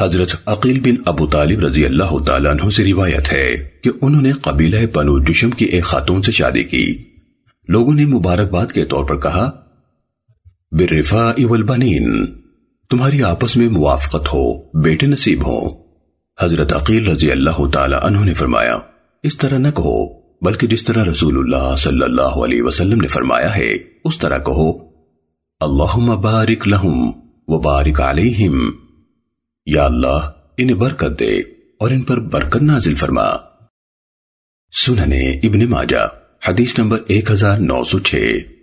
حضرت عقیل بن ابو طالب رضی اللہ تعالیٰ عنہ سے روایت ہے کہ انہوں نے قبیلہ بنو جشم کی ایک خاتون سے شادی کی۔ لوگوں نے مبارکباد کے طور پر کہا، بالرفاء والبنین، تمہاری آپس میں موافقت ہو، بیٹے نصیب ہو حضرت عقیل رضی اللہ تعالیٰ عنہ نے فرمایا، اس طرح نہ کہو، بلکہ جس طرح رسول اللہ صلی اللہ علیہ وسلم نے فرمایا ہے، اس طرح کہو، اللہم بارک لہم وبارک علیہم یا اللہ، انہیں برکت دے اور ان پر برکت نازل فرما۔ سننے ابن ماجہ، حدیث نمبر 1906